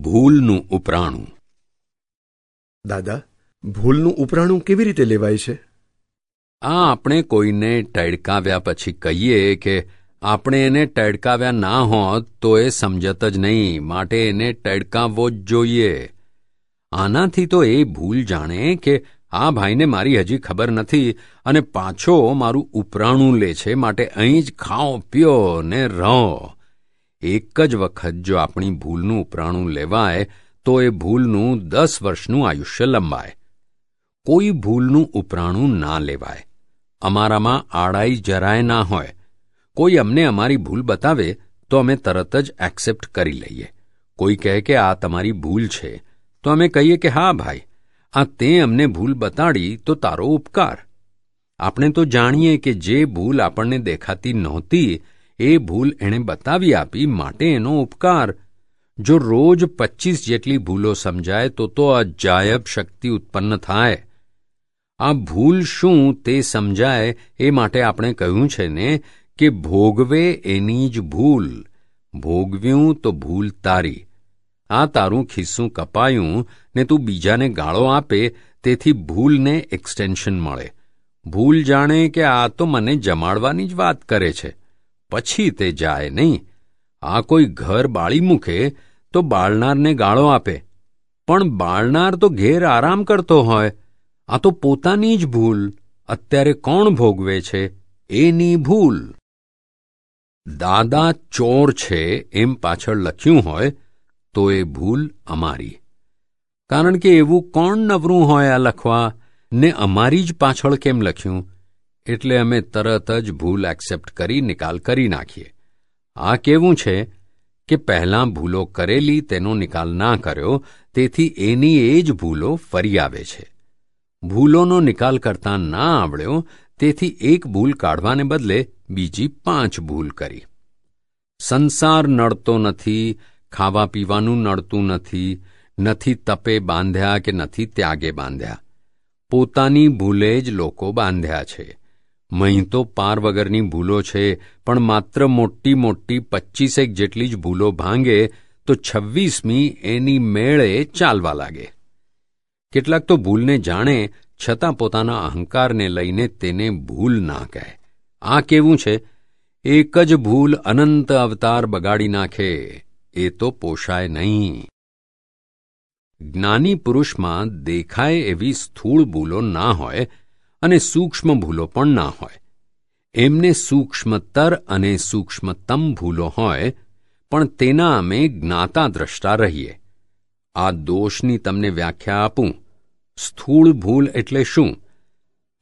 ભૂલનું ઉપરાણું. દાદા ભૂલનું ઉપરાણું કેવી રીતે લેવાય છે? આ આપણે કોઈને ટડકાવ્યા પછી કહીએ કે આપણે એને ટડકાવ્યા ના હોત તો એ સમજત જ નહીં માટે એને ટડકાવવો જ જોઈએ. આનાથી તો એ ભૂલ જાણે કે આ ભાઈને મારી હજી ખબર નથી અને પાછો મારું ઉપરાણું લે છે માટે અહીં જ ખાઓ પીઓ ને રહો. એક જ વખત જો આપણી ભૂલનું ઉપરાણું લેવાય, તો એ ભૂલનું દસ વર્ષનું આયુષ્ય લંબાય. કોઈ ભૂલનું ઉપરાણું ના લેવાય. અમારામાં આડાઈ જરાય ના હોય. કોઈ અમને અમારી ભૂલ બતાવે, તો અમે તરત જ એક્સેપ્ટ કરી લઈએ. કોઈ કહે કે આ તમારી ભૂલ છે, તો અમે કહીએ કે હા ભાઈ, આ તે અમને ભૂલ બતાડી, તો તારો ઉપકાર. આપણે તો જાણીએ કે જે ભૂલ આપણને દેખાતી નહોતી એ ભૂલ એણે બતાવી આપી માટે એનો ઉપકાર. જો રોજ પચ્ચીસ જેટલી ભૂલો સમજાય તો તો અજાયબ શક્તિ ઉત્પન્ન થાય. આ ભૂલ શું તે સમજાય એ માટે આપણે કહ્યું છે ને કે ભોગવે એની જ ભૂલ. ભોગવ્યું તો ભૂલ તારી. આ તારું ખિસ્સું કપાયું ને તું બીજાને ગાળો આપે, તેથી ભૂલને એક્સટેન્શન મળે. ભૂલ જાણે કે આ તો મને જમાડવાની જ વાત કરે છે. પછી તે જાય નહીં. આ કોઈ ઘર બાળી મૂકે તો બાળનારને ગાળો આપે. પણ બાળનાર તો ઘેર આરામ કરતો હોય. આ તો પોતાની જ ભૂલ. અત્યારે કોણ ભોગવે છે? એની ભૂલ. દાદા ચોર છે એમ પાછળ લખ્યું હોય તો એ ભૂલ અમારી. કારણ કે એવું કોણ નવરું હોય આ લખવા? ને અમારી જ પાછળ કેમ લખ્યું? એટલે અમે તરત જ ભૂલ એક્સેપ્ટ કરી નિકાલ કરી નાખીએ. આ કેવું છે કે પહેલાં ભૂલો કરેલી તેનો નિકાલ ના કર્યો, તેથી એની એ જ ભૂલો ફરી આવે છે. ભૂલોનો નિકાલ કરતા ના આવડ્યો, તેથી એક ભૂલ કાઢવાને બદલે બીજી પાંચ ભૂલ કરી. સંસાર નડતો નથી, ખાવા પીવાનું નડતું નથી નથી તપે બાંધ્યા કે નથી ત્યાગે બાંધ્યા. પોતાની ભૂલે જ લોકો બાંધ્યા છે. મહીં તો પાર વગરની ભૂલો છે, પણ માત્ર મોટી મોટી પચ્ચીસેક જેટલી જ ભૂલો ભાંગે, તો છવ્વીસમી એની મેળે ચાલવા લાગે. કેટલાક તો ભૂલને જાણે, છતાં પોતાના અહંકારને લઈને તેને ભૂલ ના કહે. આ કેવું છે? એક જ ભૂલ અનંત અવતાર બગાડી નાખે, એ તો પોષાય નહીં. જ્ઞાની પુરુષમાં દેખાય એવી સ્થૂળ ભૂલો ના હોય અને સૂક્ષ્મ ભૂલો પણ ના હોય. એમને સૂક્ષ્મતર અને સૂક્ષ્મતમ ભૂલો હોય, પણ તેના અમે જ્ઞાતા દ્રષ્ટા રહીએ. આ દોષની તમને વ્યાખ્યા આપું. સ્થૂળ ભૂલ એટલે શું?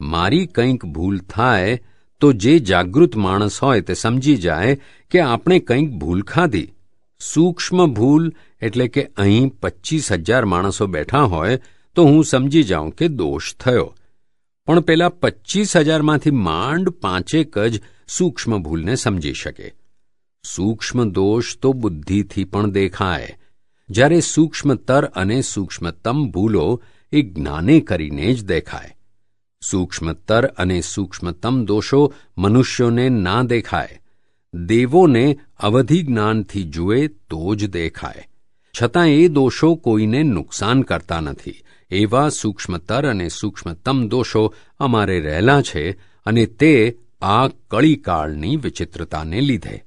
મારી કંઈક ભૂલ થાય, તો જે જાગૃત માણસ હોય તે સમજી જાય કે આપણે કંઈક ભૂલ ખાધી. સૂક્ષ્મ ભૂલ એટલે કે અહીં પચ્ચીસ હજાર માણસો બેઠા હોય, તો હું સમજી જાઉં કે દોષ થયો. પણ પેલા પચ્ચીસ હજારમાંથી માંડ પાંચેક જ સૂક્ષ્મ ભૂલને સમજી શકે. સૂક્ષ્મ દોષ તો બુદ્ધિથી પણ દેખાય. જ્યારે સૂક્ષ્મતર અને સૂક્ષ્મતમ ભૂલો એ જ્ઞાને કરીને જ દેખાય. સૂક્ષ્મતર અને સૂક્ષ્મતમ દોષો મનુષ્યોને ના દેખાય. દેવોને અવધિ જ્ઞાનથી જુએ તો જ દેખાય. છતાં એ દોષો કોઈને નુકસાન કરતા નથી. એવા સૂક્ષ્મતર અને સૂક્ષ્મતમ દોષો અમારે રહેલા છે અને તે આ કળીકાળની વિચિત્રતાને લીધે.